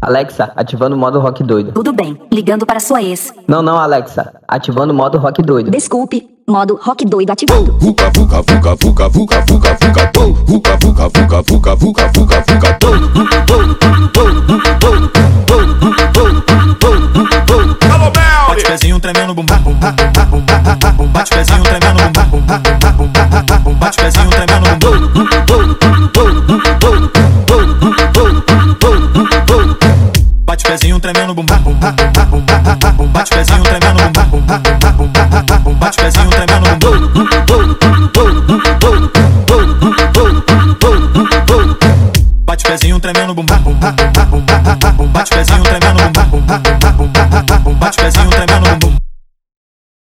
Alexa, ativando o modo rock doido. Tudo bem, ligando para sua ex. Não, não, Alexa, ativando o modo rock doido. Desculpe, modo rock doido ativado. Vuca, vuca, vuca, vuca, vuca, vuca, vuca, pum. Vuca, vuca, vuca, vuca, vuca, vuca, vuca, pum. Bate pezinho tremendo bumbá, bumbá, bumbá, bumbá, bumbá, bumbá, bate pezinho tremendo bumbá, bumbá, bumbá, bumbá, bumbá, bate pezinho tremendo bumbá. pezinho tremendo bumbum bum bum bum bum bum bate pezinho tremendo bumbum bum bum bum bum bate pezinho tremendo bumbum bate pezinho tremendo bum bum bum bum bum bate pezinho tremendo bumbum bum bum bum bate pezinho tremendo bumbum